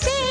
sí.